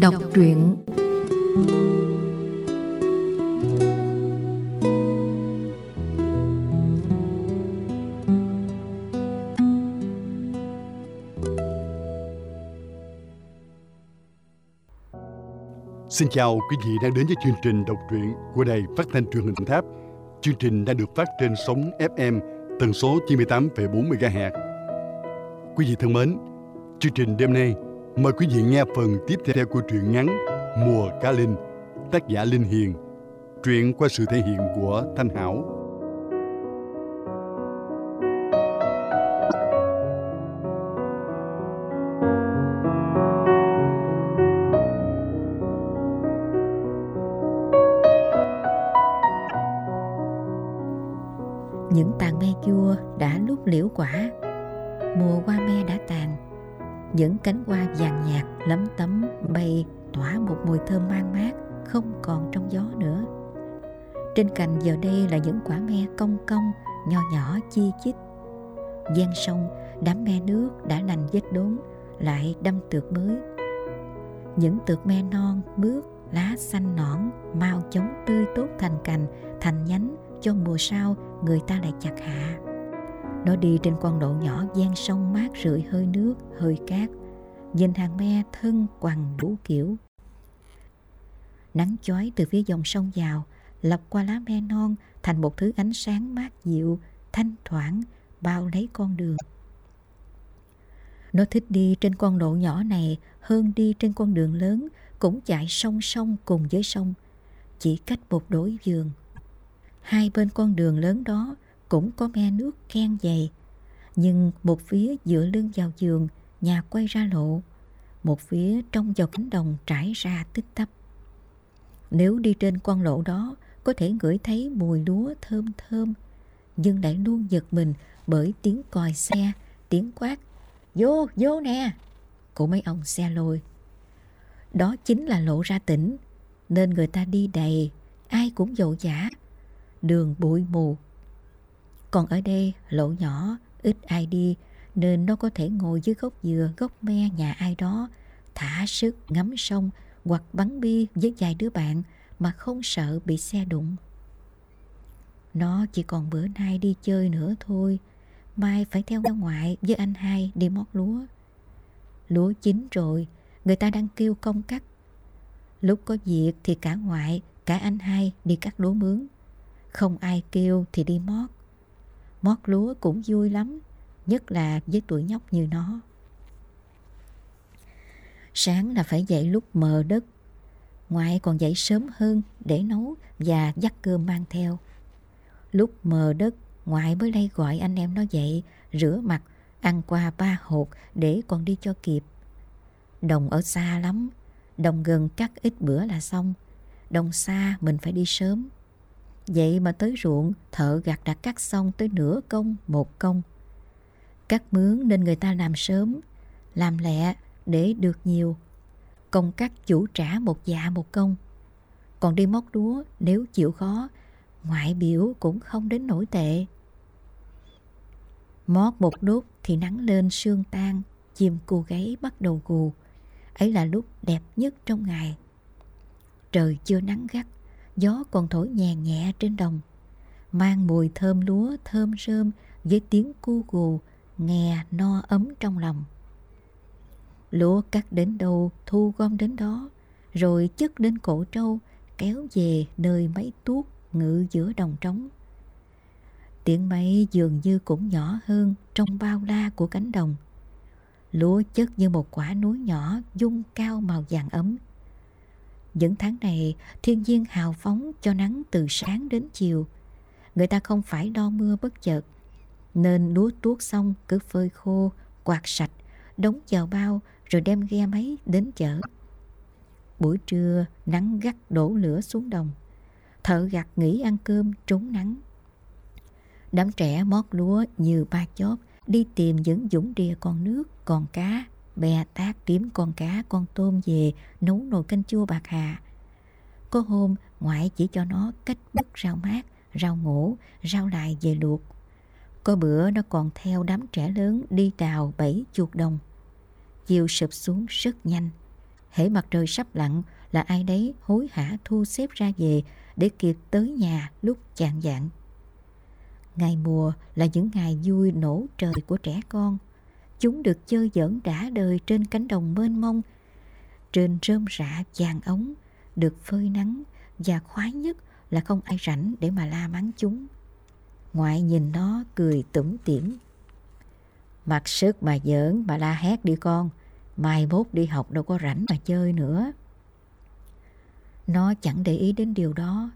Đọc truyện Xin chào quý vị đang đến với chương trình đọc truyện của đài phát thanh truyền hình Đồng Tháp. Chương trình đang được phát trên sóng FM tần số 98,4 MHz. Quý vị thân mến, chương trình đêm nay mời quý vị nghe phần tiếp theo của truyện ngắn Mùa Cá Linh, tác giả Linh Hiền, truyện qua sự thể hiện của Thanh Hảo. Những tàn me chua đã lúc liễu quả Mùa hoa me đã tàn những cánh hoa vàng nhạt lấm tấm bay tỏa một mùi thơm mang mát Không còn trong gió nữa. Trên cành giờ đây là những quả me cong cong, Nho nhỏ, chi chít. Gian sông, đám me nước đã lành vết đốn Lại đâm tược mới. Những tược me non, mướt, lá xanh nõn, mau chóng tươi tốt thành cành, thành nhánh cho mùa sau người ta lại chặt hạ nó đi trên con độ nhỏ gian sông mát rượi hơi nước, hơi cát. Nhìn hàng me thân quằn đủ kiểu. Nắng chói từ phía dòng sông vào, lọc qua lá me non thành một thứ ánh sáng mát dịu, thanh thoảng bao lấy con đường. Nó thích đi trên con lộ nhỏ này hơn đi trên con đường lớn, cũng chạy song song cùng với sông, chỉ cách một đối giường. Hai bên con đường lớn đó cũng có me nước khen dày. Nhưng một phía dựa lưng vào giường, nhà quay ra lộ, một phía trong vào cánh đồng trải ra tích tắp. Nếu đi trên con lộ đó, có thể ngửi thấy mùi lúa thơm thơm, nhưng lại luôn giật mình bởi tiếng còi xe, tiếng quát, vô, vô nè, của mấy ông xe lôi. Đó chính là lộ ra tỉnh, nên người ta đi đầy, ai cũng dậu dã đường bụi mù. Còn ở đây lộ nhỏ, ít ai đi nên nó có thể ngồi dưới gốc dừa, gốc me nhà ai đó, thả sức ngắm sông hoặc bắn bi với vài đứa bạn mà không sợ bị xe đụng. Nó chỉ còn bữa nay đi chơi nữa thôi, mai phải theo ra ngoại với anh hai đi mót lúa. Lúa chín rồi, người ta đang kêu công cắt. Lúc có việc thì cả ngoại, cả anh hai đi cắt lúa mướn. Không ai kêu thì đi mót Mót lúa cũng vui lắm, Nhất là với tuổi nhóc như nó. Sáng là phải dậy lúc mờ đất Ngoại còn dậy sớm hơn để nấu và dắt cơm mang theo. Lúc mờ đất, ngoại mới lay gọi anh em nó dậy, Rửa mặt, ăn qua ba hột để còn đi cho kịp. Đồng ở xa lắm, Đồng gần cắt ít bữa là xong, Đồng xa mình phải đi sớm. Vậy mà tới ruộng, thợ gặt đã cắt xong tới nửa công, một công. Cắt mướn nên người ta làm sớm, làm lẹ để được nhiều. Công cắt chủ trả một dạ một công. Còn đi móc đúa nếu chịu khó, ngoại biểu cũng không đến nổi tệ. Mót một đốt thì nắng lên sương tan, chim cù gáy bắt đầu gù. Ấy là lúc đẹp nhất trong ngày. Trời chưa nắng gắt, gió còn thổi nhẹ nhẹ trên đồng, mang mùi thơm lúa thơm rơm với tiếng cu gù, nghe no ấm trong lòng. Lúa cắt đến đâu, thu gom đến đó, rồi chất đến cổ trâu, kéo về nơi máy tuốt ngự giữa đồng trống. Tiếng máy dường như cũng nhỏ hơn trong bao la của cánh đồng. Lúa chất như một quả núi nhỏ dung cao màu vàng ấm, những tháng này thiên nhiên hào phóng cho nắng từ sáng đến chiều. Người ta không phải đo mưa bất chợt. Nên lúa tuốt xong cứ phơi khô, quạt sạch, đóng vào bao rồi đem ghe máy đến chợ. Buổi trưa nắng gắt đổ lửa xuống đồng. Thợ gặt nghỉ ăn cơm trốn nắng. Đám trẻ mót lúa như ba chóp đi tìm những dũng đìa con nước, còn cá bè tác kiếm con cá, con tôm về nấu nồi canh chua bạc hà. Có hôm ngoại chỉ cho nó cách bứt rau mát, rau ngổ, rau lại về luộc. Có bữa nó còn theo đám trẻ lớn đi đào bẫy chuột đồng. Chiều sụp xuống rất nhanh. Hễ mặt trời sắp lặn là ai đấy hối hả thu xếp ra về để kịp tới nhà lúc chạng dạng. Ngày mùa là những ngày vui nổ trời của trẻ con. Chúng được chơi giỡn đã đời trên cánh đồng mênh mông, trên rơm rạ vàng ống, được phơi nắng và khoái nhất là không ai rảnh để mà la mắng chúng. Ngoại nhìn nó cười tủm tỉm. Mặc sức mà giỡn mà la hét đi con, mai mốt đi học đâu có rảnh mà chơi nữa. Nó chẳng để ý đến điều đó,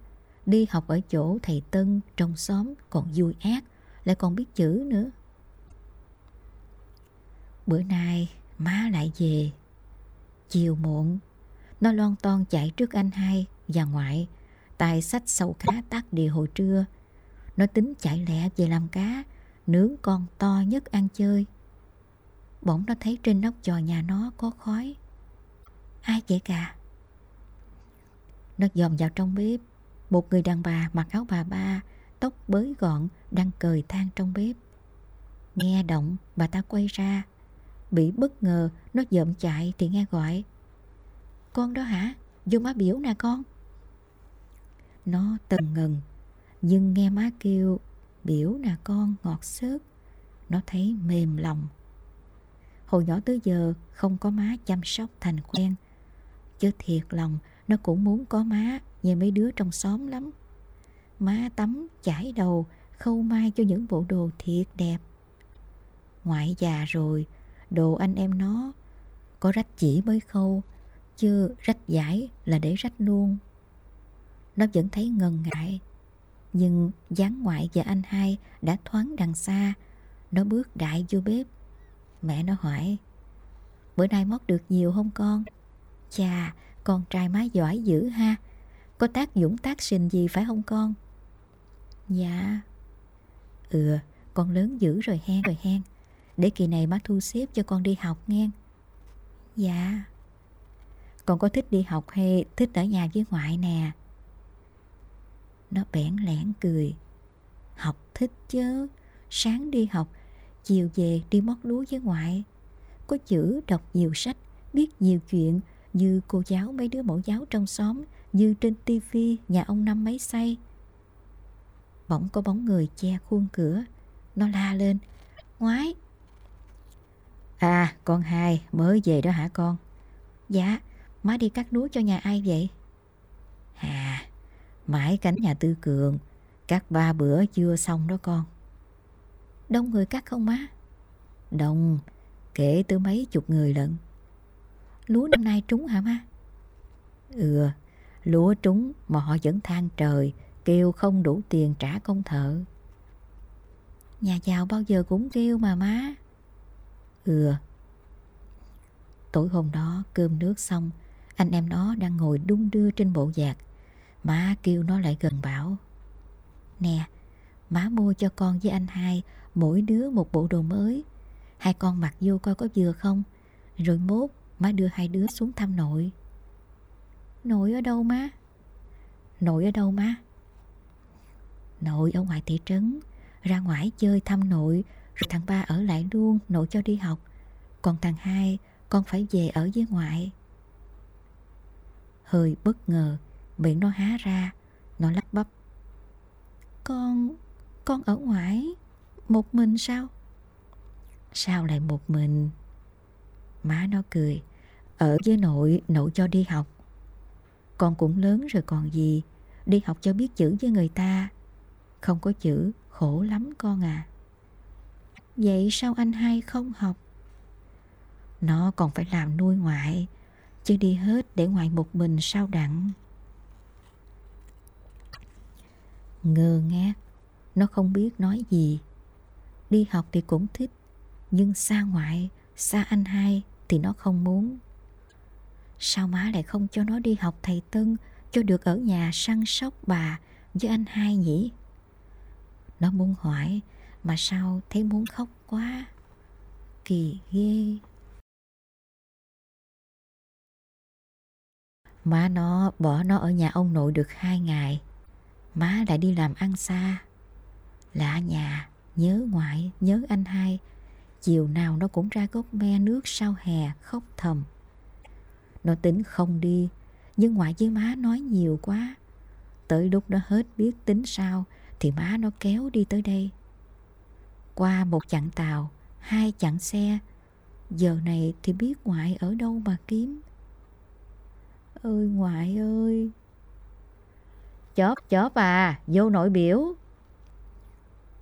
đi học ở chỗ thầy Tân trong xóm còn vui ác, lại còn biết chữ nữa. Bữa nay má lại về. Chiều muộn, nó lon ton chạy trước anh hai và ngoại, tài sách sâu cá tắt địa hồi trưa. Nó tính chạy lẹ về làm cá, nướng con to nhất ăn chơi. Bỗng nó thấy trên nóc trò nhà nó có khói. Ai vậy cả? Nó dòm vào trong bếp, một người đàn bà mặc áo bà ba, tóc bới gọn, đang cười than trong bếp. Nghe động, bà ta quay ra. Bị bất ngờ, nó dợm chạy thì nghe gọi. Con đó hả? Vô má biểu nè con. Nó tần ngần, nhưng nghe má kêu biểu nè con ngọt xớt. Nó thấy mềm lòng. Hồi nhỏ tới giờ không có má chăm sóc thành quen. Chứ thiệt lòng nó cũng muốn có má như mấy đứa trong xóm lắm. Má tắm, chải đầu, khâu mai cho những bộ đồ thiệt đẹp. Ngoại già rồi, đồ anh em nó có rách chỉ mới khâu, chứ rách giải là để rách luôn. Nó vẫn thấy ngần ngại, nhưng dáng ngoại và anh hai đã thoáng đằng xa. Nó bước đại vô bếp. Mẹ nó hỏi, bữa nay mót được nhiều không con? Chà, con trai má giỏi dữ ha Có tác dũng tác sinh gì phải không con Dạ Ừ con lớn dữ rồi hen rồi hen để kỳ này má thu xếp cho con đi học nghe. Dạ. Con có thích đi học hay thích ở nhà với ngoại nè? Nó bẽn lẽn cười. Học thích chứ. Sáng đi học Chiều về đi mót lúa với ngoại. Có chữ đọc nhiều sách Biết nhiều chuyện như cô giáo mấy đứa mẫu giáo trong xóm, như trên tivi nhà ông năm mấy say. Bỗng có bóng người che khuôn cửa, nó la lên, ngoái. À, con hai mới về đó hả con? Dạ, má đi cắt lúa cho nhà ai vậy? À, mãi cánh nhà Tư Cường, cắt ba bữa chưa xong đó con. Đông người cắt không má? Đông, kể từ mấy chục người lận. Lúa năm nay trúng hả má? Ừ, lúa trúng mà họ vẫn than trời, kêu không đủ tiền trả công thợ. Nhà giàu bao giờ cũng kêu mà má. Ừ. Tối hôm đó cơm nước xong, anh em nó đang ngồi đung đưa trên bộ giạc. Má kêu nó lại gần bảo. Nè, má mua cho con với anh hai mỗi đứa một bộ đồ mới. Hai con mặc vô coi có vừa không? Rồi mốt Má đưa hai đứa xuống thăm nội Nội ở đâu má? Nội ở đâu má? Nội ở ngoài thị trấn Ra ngoài chơi thăm nội rồi thằng ba ở lại luôn Nội cho đi học Còn thằng hai Con phải về ở với ngoại Hơi bất ngờ Miệng nó há ra Nó lắp bắp Con Con ở ngoại Một mình sao Sao lại một mình Má nó cười ở với nội, nội cho đi học. Con cũng lớn rồi còn gì, đi học cho biết chữ với người ta. Không có chữ, khổ lắm con à. Vậy sao anh hai không học? Nó còn phải làm nuôi ngoại, chứ đi hết để ngoại một mình sao đặng. Ngơ ngác, nó không biết nói gì. Đi học thì cũng thích, nhưng xa ngoại, xa anh hai thì nó không muốn. Sao má lại không cho nó đi học thầy Tân Cho được ở nhà săn sóc bà Với anh hai nhỉ Nó muốn hỏi mà sao thấy muốn khóc quá? Kỳ ghê. Má nó bỏ nó ở nhà ông nội được hai ngày. Má lại đi làm ăn xa. Lạ nhà Nhớ ngoại Nhớ anh hai. Chiều nào nó cũng ra gốc me nước sau hè khóc thầm. Nó tính không đi, nhưng ngoại với má nói nhiều quá. Tới lúc nó hết biết tính sao thì má nó kéo đi tới đây. Qua một chặng tàu, hai chặng xe, giờ này thì biết ngoại ở đâu mà kiếm. Ơi ngoại ơi! Chóp chóp à, vô nội biểu.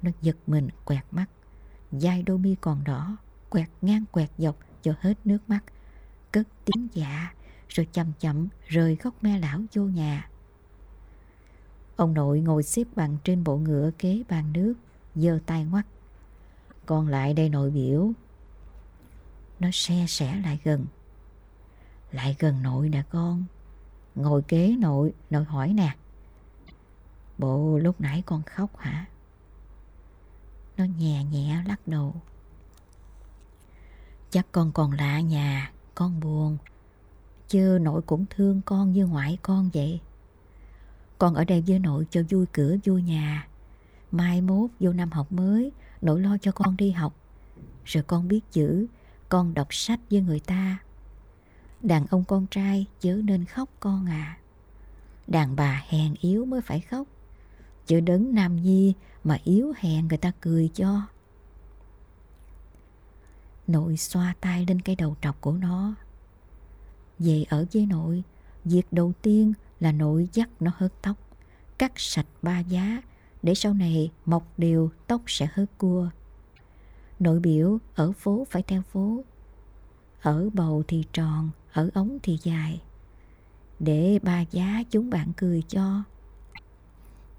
Nó giật mình quẹt mắt, dai đôi mi còn đỏ, quẹt ngang quẹt dọc cho hết nước mắt, cất tiếng dạ, rồi chậm chậm rời góc me lão vô nhà. Ông nội ngồi xếp bằng trên bộ ngựa kế bàn nước, giơ tay ngoắt. Con lại đây nội biểu. Nó xe sẻ lại gần. Lại gần nội nè con. Ngồi kế nội, nội hỏi nè. Bộ lúc nãy con khóc hả? Nó nhẹ nhẹ lắc đầu. Chắc con còn lạ nhà, con buồn. Chứ nội cũng thương con như ngoại con vậy. Con ở đây với nội cho vui cửa vui nhà. Mai mốt vô năm học mới, nội lo cho con đi học. Rồi con biết chữ, con đọc sách với người ta. Đàn ông con trai chớ nên khóc con à. Đàn bà hèn yếu mới phải khóc. Chứ đấng nam nhi mà yếu hèn người ta cười cho. Nội xoa tay lên cái đầu trọc của nó. Về ở với nội, việc đầu tiên là nội dắt nó hớt tóc, cắt sạch ba giá để sau này mọc đều tóc sẽ hớt cua. Nội biểu ở phố phải theo phố, ở bầu thì tròn, ở ống thì dài. Để ba giá chúng bạn cười cho.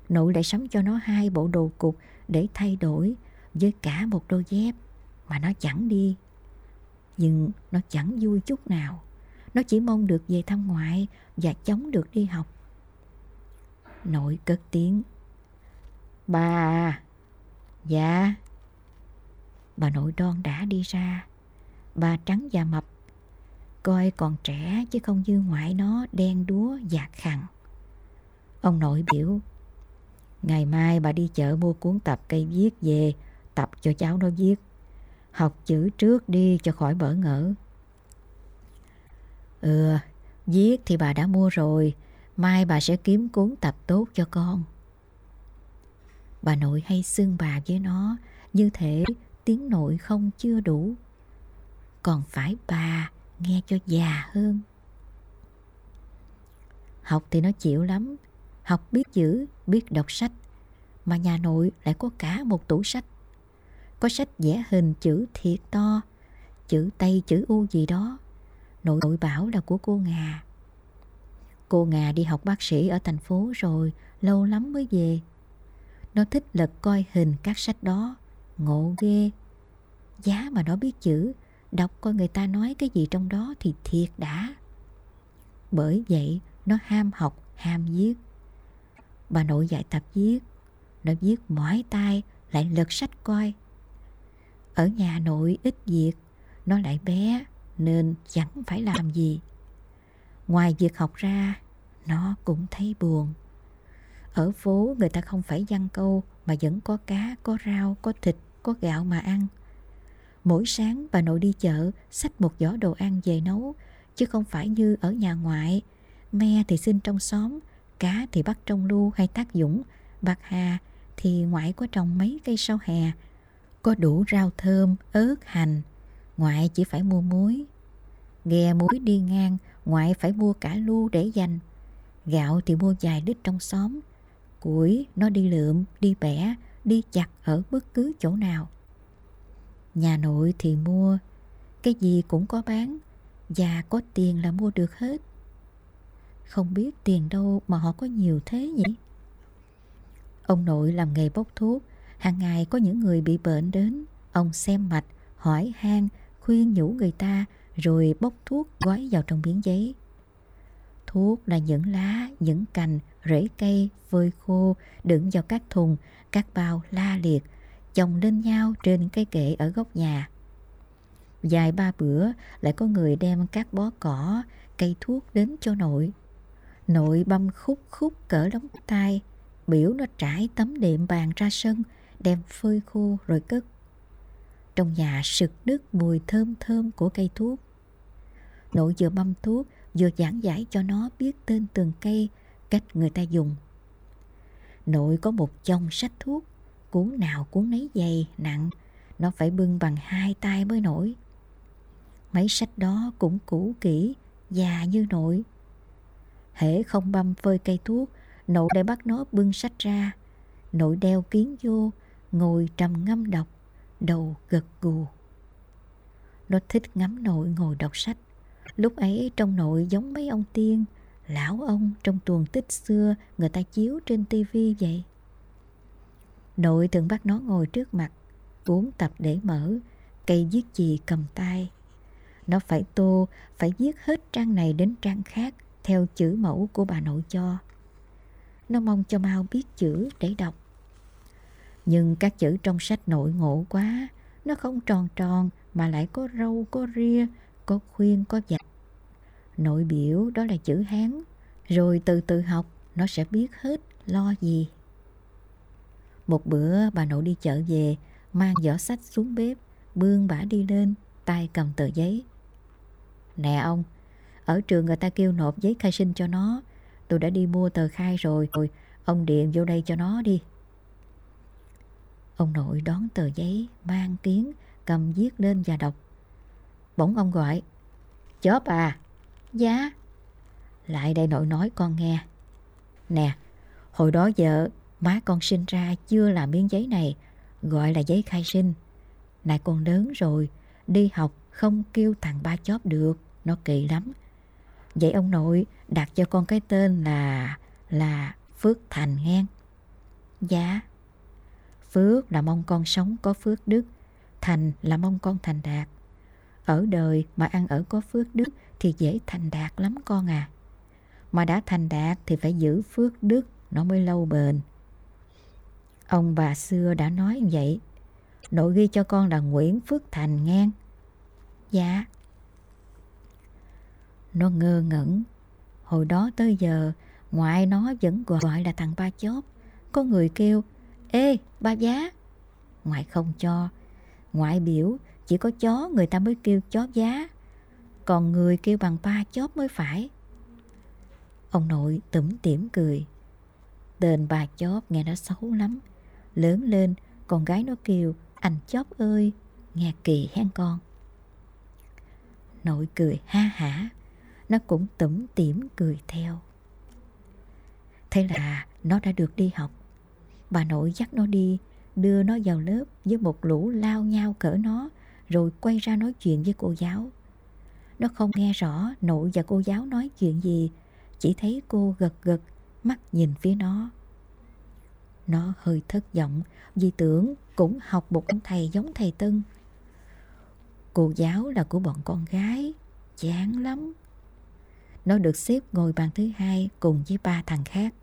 Nội lại sắm cho nó hai bộ đồ cục để thay đổi với cả một đôi dép mà nó chẳng đi. Nhưng nó chẳng vui chút nào. Nó chỉ mong được về thăm ngoại và chống được đi học. Nội cất tiếng. Bà? Dạ. Bà nội đoan đã đi ra. Bà trắng và mập. Coi còn trẻ chứ không như ngoại nó đen đúa và khẳng. Ông nội biểu. Ngày mai bà đi chợ mua cuốn tập cây viết về tập cho cháu nó viết. Học chữ trước đi cho khỏi bỡ ngỡ. Ừ, viết thì bà đã mua rồi, mai bà sẽ kiếm cuốn tập tốt cho con. Bà nội hay xưng bà với nó, như thể tiếng nội không chưa đủ. Còn phải bà nghe cho già hơn. Học thì nó chịu lắm, học biết chữ, biết đọc sách, mà nhà nội lại có cả một tủ sách. Có sách vẽ hình chữ thiệt to, chữ Tây, chữ U gì đó. Nội nội bảo là của cô Ngà. Cô Ngà đi học bác sĩ ở thành phố rồi, lâu lắm mới về. Nó thích lật coi hình các sách đó, ngộ ghê. Giá mà nó biết chữ, đọc coi người ta nói cái gì trong đó thì thiệt đã. Bởi vậy, nó ham học, ham viết. Bà nội dạy tập viết, nó viết mỏi tay, lại lật sách coi. Ở nhà nội ít việc, nó lại bé, nên chẳng phải làm gì. Ngoài việc học ra, nó cũng thấy buồn. Ở phố người ta không phải giăng câu mà vẫn có cá, có rau, có thịt, có gạo mà ăn. Mỗi sáng bà nội đi chợ xách một giỏ đồ ăn về nấu, chứ không phải như ở nhà ngoại. Me thì xin trong xóm, cá thì bắt trong lu hay tác dũng, bạc hà thì ngoại có trồng mấy cây sau hè. Có đủ rau thơm, ớt, hành, ngoại chỉ phải mua muối. Ghe muối đi ngang, ngoại phải mua cả lu để dành. Gạo thì mua vài lít trong xóm. Củi nó đi lượm, đi bẻ, đi chặt ở bất cứ chỗ nào. Nhà nội thì mua, cái gì cũng có bán, và có tiền là mua được hết. Không biết tiền đâu mà họ có nhiều thế nhỉ? Ông nội làm nghề bốc thuốc, hàng ngày có những người bị bệnh đến, ông xem mạch, hỏi han, khuyên nhủ người ta rồi bốc thuốc gói vào trong miếng giấy. Thuốc là những lá, những cành, rễ cây, phơi khô đựng vào các thùng, các bao la liệt, chồng lên nhau trên cái kệ ở góc nhà. Dài ba bữa lại có người đem các bó cỏ, cây thuốc đến cho nội. Nội băm khúc khúc cỡ đóng tay, biểu nó trải tấm đệm bàn ra sân, đem phơi khô rồi cất. Trong nhà sực nước mùi thơm thơm của cây thuốc. Nội vừa băm thuốc, vừa giảng giải cho nó biết tên từng cây, cách người ta dùng. Nội có một chồng sách thuốc, cuốn nào cuốn nấy dày, nặng, nó phải bưng bằng hai tay mới nổi. Mấy sách đó cũng cũ kỹ, già như nội. Hễ không băm phơi cây thuốc, nội để bắt nó bưng sách ra. Nội đeo kiến vô, ngồi trầm ngâm đọc, đầu gật gù. Nó thích ngắm nội ngồi đọc sách. Lúc ấy trong nội giống mấy ông tiên, lão ông trong tuồng tích xưa người ta chiếu trên tivi vậy. Nội thường bắt nó ngồi trước mặt, cuốn tập để mở, cây viết chì cầm tay. Nó phải tô, phải viết hết trang này đến trang khác theo chữ mẫu của bà nội cho. Nó mong cho mau biết chữ để đọc. Nhưng các chữ trong sách nội ngộ quá, nó không tròn tròn mà lại có râu, có ria, có khuyên, có dạ Nội biểu đó là chữ Hán, rồi từ từ học nó sẽ biết hết lo gì. Một bữa bà nội đi chợ về, mang giỏ sách xuống bếp, bươn bả đi lên, tay cầm tờ giấy. Nè ông, ở trường người ta kêu nộp giấy khai sinh cho nó, tôi đã đi mua tờ khai rồi, rồi ông điện vô đây cho nó đi. Ông nội đón tờ giấy, mang kiến, cầm viết lên và đọc. Bỗng ông gọi, chớp à, Dạ. Lại đây nội nói con nghe. Nè Hồi đó giờ má con sinh ra chưa làm miếng giấy này Gọi là giấy khai sinh. Này con lớn rồi Đi học không kêu thằng ba chóp được Nó kỳ lắm. Vậy ông nội đặt cho con cái tên là Là Phước Thành nghe. Dạ. Phước là mong con sống có phước đức Thành là mong con thành đạt. Ở đời mà ăn ở có phước đức thì dễ thành đạt lắm con à. Mà đã thành đạt thì phải giữ phước đức nó mới lâu bền. Ông bà xưa đã nói vậy. Nội ghi cho con là Nguyễn Phước Thành ngang. Dạ. Nó ngơ ngẩn. Hồi đó tới giờ, ngoại nó vẫn gọi là thằng ba chóp. Có người kêu, Ê, ba giá. Ngoại không cho. Ngoại biểu chỉ có chó người ta mới kêu chó giá còn người kêu bằng ba chóp mới phải. Ông nội tủm tỉm cười. Tên bà chóp nghe nó xấu lắm. Lớn lên, con gái nó kêu, anh chóp ơi, nghe kỳ hen con. Nội cười ha hả, nó cũng tủm tỉm cười theo. Thế là nó đã được đi học. Bà nội dắt nó đi, đưa nó vào lớp với một lũ lao nhau cỡ nó, rồi quay ra nói chuyện với cô giáo. Nó không nghe rõ nội và cô giáo nói chuyện gì. Chỉ thấy cô gật gật, Mắt nhìn phía nó. Nó hơi thất vọng, Vì tưởng cũng học một ông thầy giống thầy Tân. Cô giáo là của bọn con gái, Chán lắm. Nó được xếp ngồi bàn thứ hai Cùng với ba thằng khác.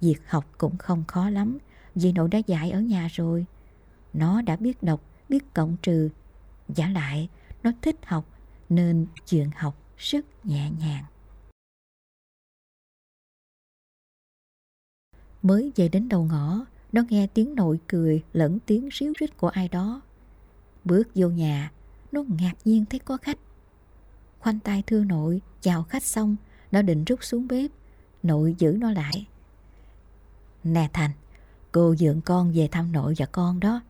Việc học cũng không khó lắm, Vì nội đã dạy ở nhà rồi. Nó đã biết đọc, Biết cộng trừ. Giả lại, Nó thích học nên chuyện học rất nhẹ nhàng. Mới về đến đầu ngõ, nó nghe tiếng nội cười lẫn tiếng ríu rít của ai đó. Bước vô nhà, nó ngạc nhiên thấy có khách. Khoanh tay thưa nội, chào khách xong, nó định rút xuống bếp. Nội giữ nó lại. Nè Thành, cô dượng con về thăm nội và con đó.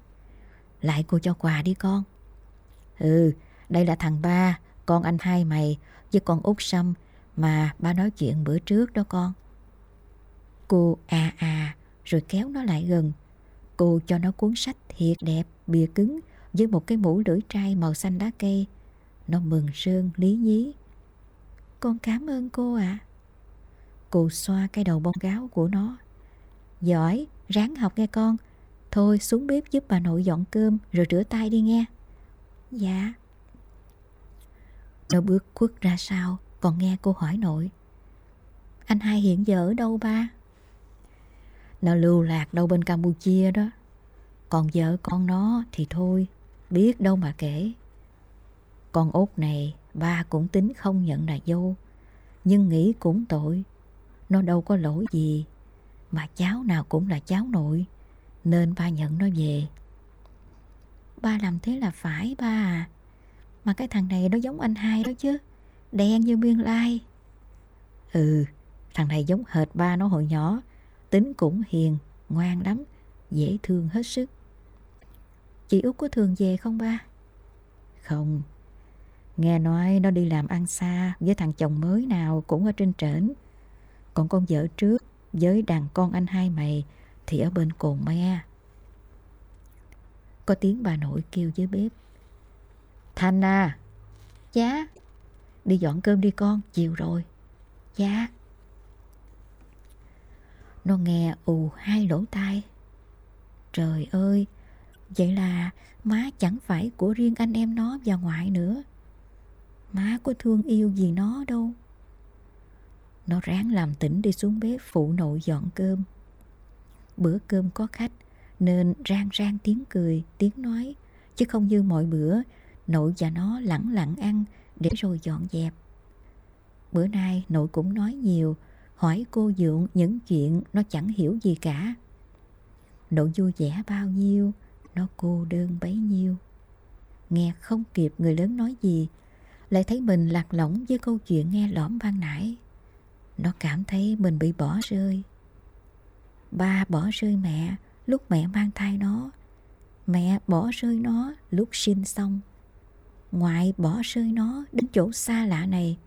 Lại cô cho quà đi con. Ừ, đây là thằng ba, con anh hai mày với con út Sâm mà ba nói chuyện bữa trước đó con. Cô à à rồi kéo nó lại gần. Cô cho nó cuốn sách thiệt đẹp, bìa cứng với một cái mũ lưỡi trai màu xanh lá cây. Nó mừng rơn lý nhí. Con cảm ơn cô ạ. À. Cô xoa cái đầu bông gáo của nó. Giỏi, ráng học nghe con. Thôi xuống bếp giúp bà nội dọn cơm rồi rửa tay đi nghe. Dạ. Nó bước khuất ra sau, Còn nghe cô hỏi nội. Anh hai hiện giờ ở đâu ba? Nó lưu lạc đâu bên Campuchia đó. Còn vợ con nó thì thôi, Biết đâu mà kể. Con út này, Ba cũng tính không nhận là dâu, Nhưng nghĩ cũng tội. Nó đâu có lỗi gì, Mà cháu nào cũng là cháu nội, Nên ba nhận nó về. Ba làm thế là phải ba à mà cái thằng này nó giống anh hai đó chứ đen như biên lai. Ừ, thằng này giống hệt ba nó hồi nhỏ, tính cũng hiền, ngoan lắm, dễ thương hết sức. Chị Út có thường về không ba? Không, nghe nói nó đi làm ăn xa với thằng chồng mới nào cũng ở trên trển. Còn con vợ trước với đàn con anh hai mày thì ở bên cồn me. Có tiếng bà nội kêu dưới bếp. Thanh à! Dạ? Đi dọn cơm đi con, chiều rồi. Dạ. Nó nghe ù hai lỗ tai. Trời ơi, vậy là má chẳng phải của riêng anh em nó và ngoại nữa. Má có thương yêu gì nó đâu. Nó ráng làm tỉnh đi xuống bếp phụ nội dọn cơm. Bữa cơm có khách nên rang rang tiếng cười, tiếng nói, chứ không như mọi bữa nội và nó lẳng lặng ăn để rồi dọn dẹp. Bữa nay nội cũng nói nhiều, hỏi cô Dượng những chuyện nó chẳng hiểu gì cả. Nội vui vẻ bao nhiêu, nó cô đơn bấy nhiêu. Nghe không kịp người lớn nói gì, lại thấy mình lạc lõng với câu chuyện nghe lõm ban nãy. Nó cảm thấy mình bị bỏ rơi. Ba bỏ rơi mẹ lúc mẹ mang thai nó. Mẹ bỏ rơi nó lúc sinh xong. Ngoại bỏ rơi nó đến chỗ xa lạ này.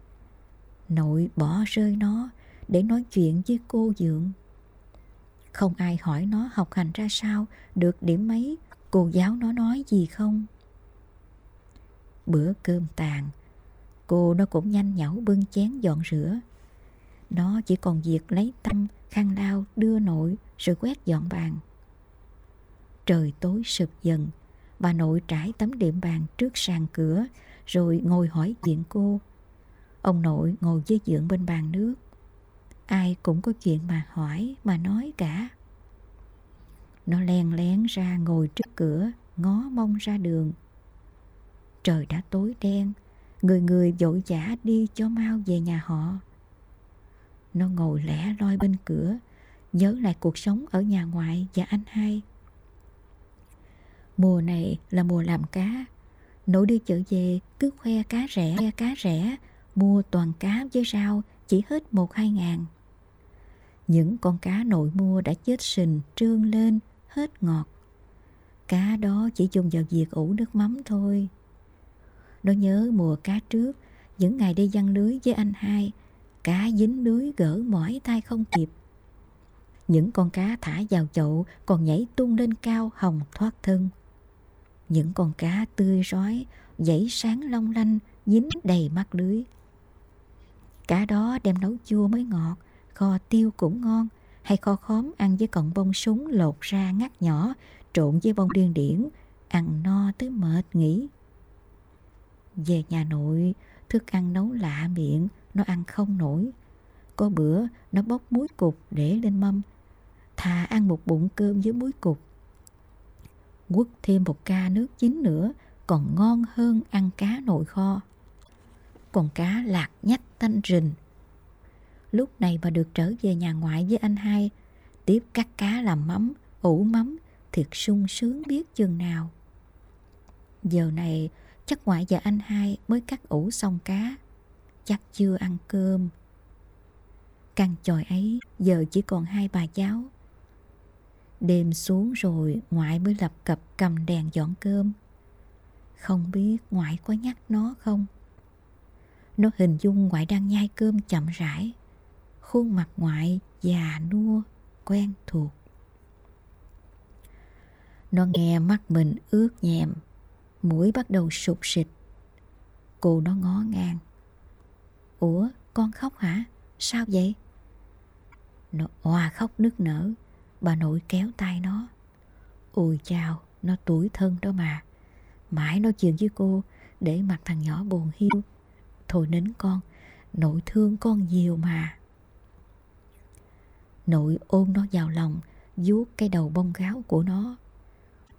Nội bỏ rơi nó để nói chuyện với cô Dượng. Không ai hỏi nó học hành ra sao, được điểm mấy, cô giáo nó nói gì không. Bữa cơm tàn, cô nó cũng nhanh nhảu bưng chén dọn rửa. Nó chỉ còn việc lấy tâm, khăn lau đưa nội rồi quét dọn bàn. Trời tối sụp dần, bà nội trải tấm đệm bàn trước sàn cửa rồi ngồi hỏi chuyện cô. Ông nội ngồi dưới dưỡng bên bàn nước. Ai cũng có chuyện mà hỏi, mà nói cả. Nó len lén ra ngồi trước cửa, ngó mông ra đường. Trời đã tối đen, người người vội vã đi cho mau về nhà họ. Nó ngồi lẻ loi bên cửa, nhớ lại cuộc sống ở nhà ngoại và anh hai. Mùa này là mùa làm cá. Nội đi chợ về cứ khoe cá rẻ, khoe cá rẻ, mua toàn cá với rau chỉ hết một hai ngàn. Những con cá nội mua đã chết sình, trương lên, hết ngọt. Cá đó chỉ dùng vào việc ủ nước mắm thôi. Nó nhớ mùa cá trước, những ngày đi giăng lưới với anh hai, cá dính lưới gỡ mỏi tay không kịp. Những con cá thả vào chậu còn nhảy tung lên cao hồng thoát thân. Những con cá tươi rói, dãy sáng long lanh, dính đầy mắt lưới. Cá đó đem nấu chua mới ngọt, kho tiêu cũng ngon, hay kho khóm ăn với cọng bông súng lột ra ngắt nhỏ, trộn với bông điên điển, ăn no tới mệt nghỉ. Về nhà nội, thức ăn nấu lạ miệng, nó ăn không nổi. Có bữa nó bóc muối cục để lên mâm, thà ăn một bụng cơm với muối cục. Quất thêm một ca nước chín nữa còn ngon hơn ăn cá nội kho. Còn cá lạc nhách tanh rình. Lúc này mà được trở về nhà ngoại với anh hai, tiếp cắt cá làm mắm, ủ mắm, thiệt sung sướng biết chừng nào. Giờ này chắc ngoại và anh hai mới cắt ủ xong cá, chắc chưa ăn cơm. Căn chòi ấy giờ chỉ còn hai bà cháu. Đêm xuống rồi ngoại mới lập cập cầm đèn dọn cơm. Không biết ngoại có nhắc nó không? Nó hình dung ngoại đang nhai cơm chậm rãi. Khuôn mặt ngoại già nua, quen thuộc. Nó nghe mắt mình ướt nhẹm, mũi bắt đầu sụp sịt. Cô nó ngó ngang. Ủa, con khóc hả? Sao vậy? Nó hòa khóc nức nở. Bà nội kéo tay nó. Ôi chào, nó tuổi thân đó mà. Mãi nói chuyện với cô để mặt thằng nhỏ buồn hiu. Thôi nín con, nội thương con nhiều mà. Nội ôm nó vào lòng, vuốt cái đầu bông gáo của nó.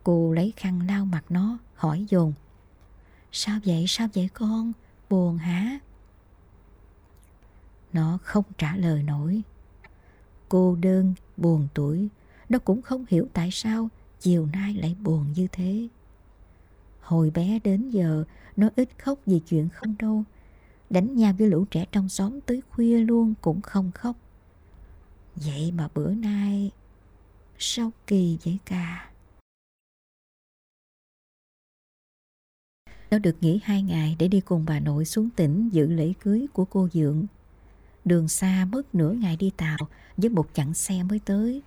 Cô lấy khăn lau mặt nó, hỏi dồn. Sao vậy, sao vậy con? Buồn hả? Nó không trả lời nổi. Cô đơn, buồn tuổi, nó cũng không hiểu tại sao chiều nay lại buồn như thế. Hồi bé đến giờ, nó ít khóc vì chuyện không đâu. Đánh nhau với lũ trẻ trong xóm tới khuya luôn cũng không khóc. Vậy mà bữa nay sao kỳ vậy cả? Nó được nghỉ hai ngày để đi cùng bà nội xuống tỉnh dự lễ cưới của cô Dượng. Đường xa mất nửa ngày đi tàu với một chặng xe mới tới.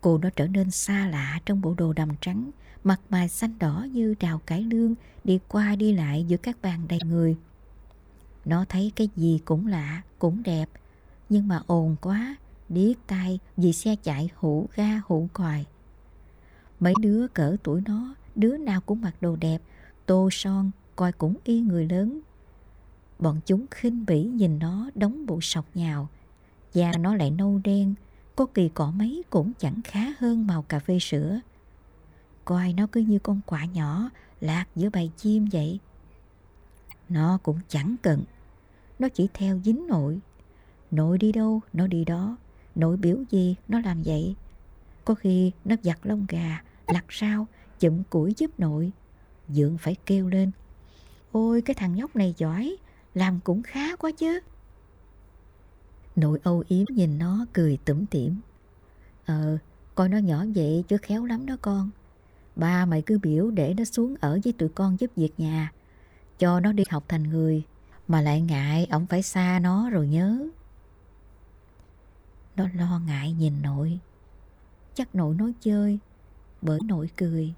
Cô nó trở nên xa lạ trong bộ đồ đầm trắng, mặt mày xanh đỏ như đào cải lương, đi qua đi lại giữa các bàn đầy người. Nó thấy cái gì cũng lạ, cũng đẹp, nhưng mà ồn quá, điếc tai vì xe chạy hủ ga hủ còi. Mấy đứa cỡ tuổi nó, đứa nào cũng mặc đồ đẹp, tô son, coi cũng y người lớn. Bọn chúng khinh bỉ nhìn nó đóng bộ sọc nhào, da nó lại nâu đen, có kỳ cỏ mấy cũng chẳng khá hơn màu cà phê sữa. Coi nó cứ như con quả nhỏ lạc giữa bầy chim vậy. Nó cũng chẳng cần. Nó chỉ theo dính nội. Nội đi đâu, nó đi đó. Nội biểu gì, nó làm vậy. Có khi nó giặt lông gà, lặt rau, chụm củi giúp nội. Dượng phải kêu lên. Ôi cái thằng nhóc này giỏi, làm cũng khá quá chứ. Nội âu yếm nhìn nó cười tủm tỉm. Ờ, coi nó nhỏ vậy chứ khéo lắm đó con. Ba mày cứ biểu để nó xuống ở với tụi con giúp việc nhà. Cho nó đi học thành người. Mà lại ngại ông phải xa nó rồi nhớ. Nó lo ngại nhìn nội. Chắc nội nói chơi. Bởi nội cười.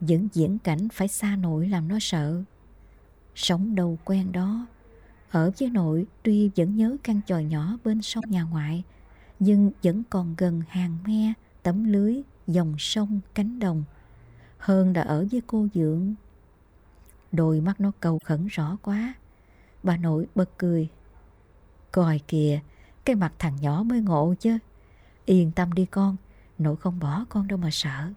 Những diễn cảnh phải xa nội làm nó sợ. Sống đâu quen đó ở với nội tuy vẫn nhớ căn tròi nhỏ bên sông nhà ngoại, nhưng vẫn còn gần hàng me, tấm lưới, dòng sông, cánh đồng. Hơn đã ở với cô Dượng. Đôi mắt nó cầu khẩn rõ quá. Bà nội bật cười. Coi kìa, cái mặt thằng nhỏ mới ngộ chứ. Yên tâm đi con, nội không bỏ con đâu mà sợ.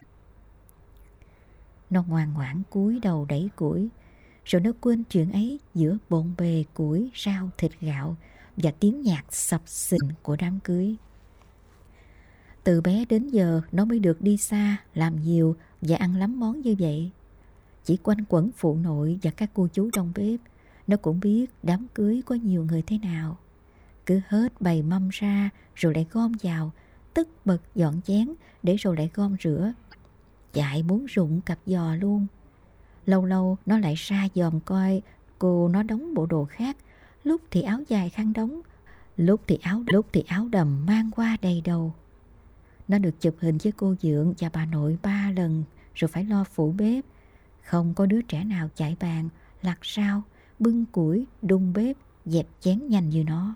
Nó ngoan ngoãn cúi đầu đẩy củi, rồi nó quên chuyện ấy giữa bộn bề củi, rau, thịt gạo và tiếng nhạc sập sình của đám cưới. Từ bé đến giờ nó mới được đi xa, làm nhiều và ăn lắm món như vậy. Chỉ quanh quẩn phụ nội và các cô chú trong bếp, nó cũng biết đám cưới có nhiều người thế nào. Cứ hết bày mâm ra rồi lại gom vào, tức bật dọn chén để rồi lại gom rửa. Chạy muốn rụng cặp giò luôn. Lâu lâu nó lại ra dòm coi cô nó đóng bộ đồ khác. Lúc thì áo dài khăn đóng, lúc thì áo lúc thì áo đầm mang qua đầy đầu. Nó được chụp hình với cô Dượng và bà nội ba lần rồi phải lo phụ bếp. Không có đứa trẻ nào chạy bàn, lặt rau, bưng củi, đun bếp, dẹp chén nhanh như nó.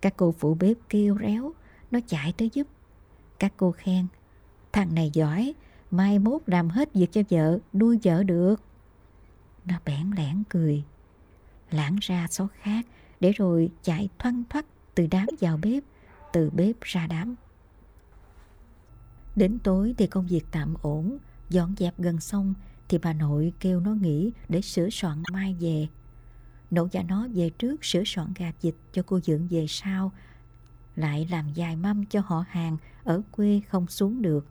Các cô phụ bếp kêu réo, nó chạy tới giúp. Các cô khen, thằng này giỏi, Mai mốt làm hết việc cho vợ, nuôi vợ được. Nó bẽn lẽn cười, lãng ra xó khác, để rồi chạy thoăn thoắt từ đám vào bếp, từ bếp ra đám. Đến tối thì công việc tạm ổn, dọn dẹp gần xong thì bà nội kêu nó nghỉ để sửa soạn mai về. Nội và nó về trước sửa soạn gà vịt cho cô dưỡng về sau, lại làm dài mâm cho họ hàng ở quê không xuống được.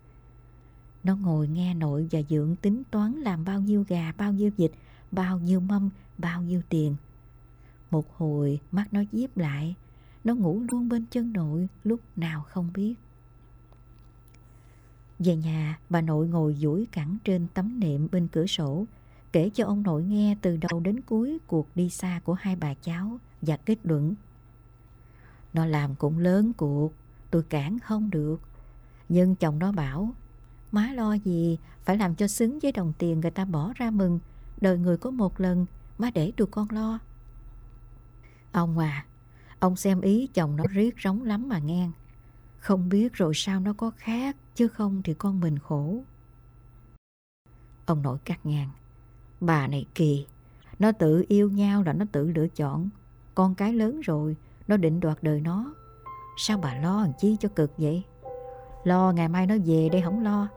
Nó ngồi nghe nội và dưỡng tính toán làm bao nhiêu gà, bao nhiêu vịt, bao nhiêu mâm, bao nhiêu tiền. Một hồi mắt nó díp lại, nó ngủ luôn bên chân nội lúc nào không biết. Về nhà, bà nội ngồi duỗi cẳng trên tấm nệm bên cửa sổ, kể cho ông nội nghe từ đầu đến cuối cuộc đi xa của hai bà cháu và kết luận. Nó làm cũng lớn cuộc, tôi cản không được. Nhưng chồng nó bảo Má lo gì, Phải làm cho xứng với đồng tiền người ta bỏ ra mừng. Đời người có một lần, Má để tụi con lo. Ông à Ông xem ý chồng nó riết rống lắm mà nghe. Không biết rồi sao nó có khác, Chứ không thì con mình khổ. Ông nội cắt ngang. Bà này kỳ, Nó tự yêu nhau là nó tự lựa chọn. Con cái lớn rồi, Nó định đoạt đời nó. Sao bà lo làm chi cho cực vậy? Lo ngày mai nó về đây không lo.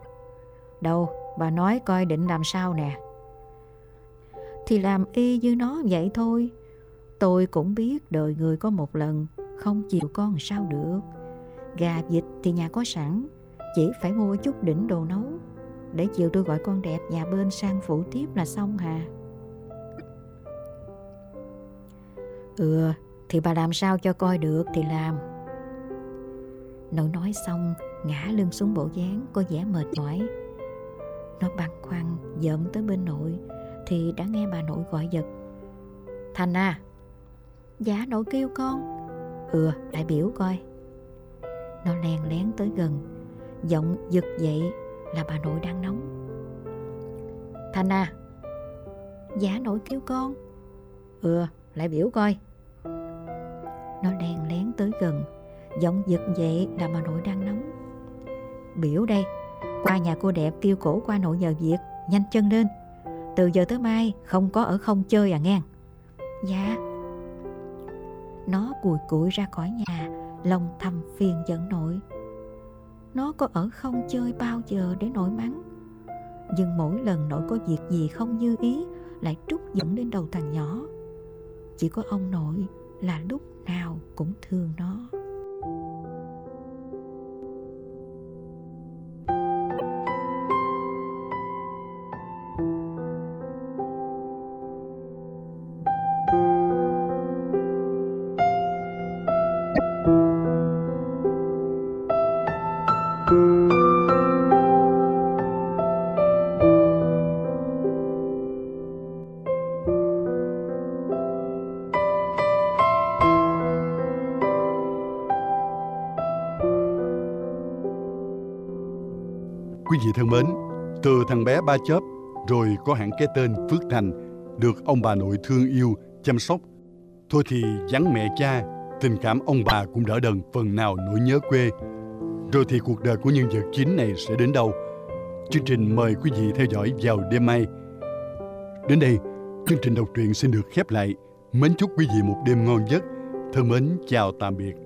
Đâu, bà nói coi định làm sao nè. Thì làm y như nó vậy thôi. Tôi cũng biết đời người có một lần, không chịu con sao được. Gà vịt thì nhà có sẵn, chỉ phải mua chút đỉnh đồ nấu. Để chiều tôi gọi con đẹp nhà bên sang phụ tiếp là xong hà. Ừ, thì bà làm sao cho coi được thì làm. Nội nói xong, ngã lưng xuống bộ dáng có vẻ mệt mỏi. Nó băn khoăn dợm tới bên nội thì đã nghe bà nội gọi giật. Thành à! Dạ nội kêu con. Ừ, đại biểu coi. Nó len lén tới gần, giọng giật dậy là bà nội đang nóng. Thành à! Dạ nội kêu con. Ừ, lại biểu coi. Nó len lén tới gần, giọng giật dậy là bà nội đang nóng. Biểu đây, qua nhà cô đẹp kêu cổ qua nội nhờ việc, nhanh chân lên. Từ giờ tới mai không có ở không chơi à nghe. Dạ. Nó cùi cụi ra khỏi nhà, lòng thầm phiền giận nội. Nó có ở không chơi bao giờ để nội mắng. Nhưng mỗi lần nội có việc gì không như ý lại trút giận lên đầu thằng nhỏ. Chỉ có ông nội là lúc nào cũng thương nó. Ba chớp rồi có hẳn cái tên Phước Thành được ông bà nội thương yêu, chăm sóc. Thôi thì vắng mẹ cha, tình cảm ông bà cũng đỡ đần phần nào nỗi nhớ quê. Rồi thì cuộc đời của nhân vật chính này sẽ đến đâu? Chương trình mời quý vị theo dõi vào đêm mai. Đến đây, chương trình đọc truyện xin được khép lại. Mến chúc quý vị một đêm ngon giấc. Thân mến chào tạm biệt.